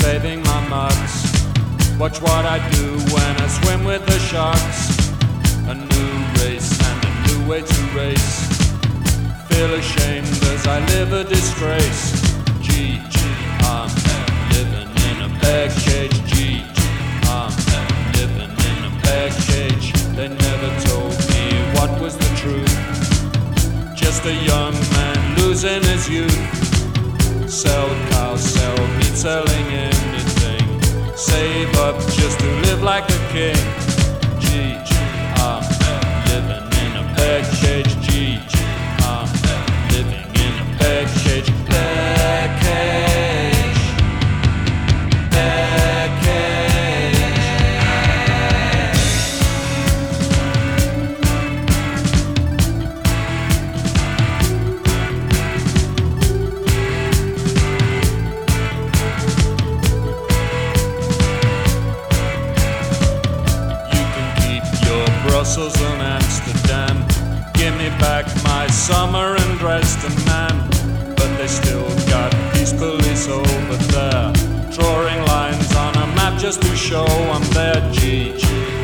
saving my marks. Watch what I do when I swim with the sharks. A new race and a new way to race. Feel ashamed as I live a disgrace. G G I'm living in a bag cage. G G I'm living in a bag cage. They never told me what was the truth. Just a young man losing his youth. Sell cows, sell meat, selling anything. Save up just to live like a king. And Amsterdam. Give me back my summer and Dresden, man. But they still got peace police over there. Drawing lines on a map just to show I'm there. G G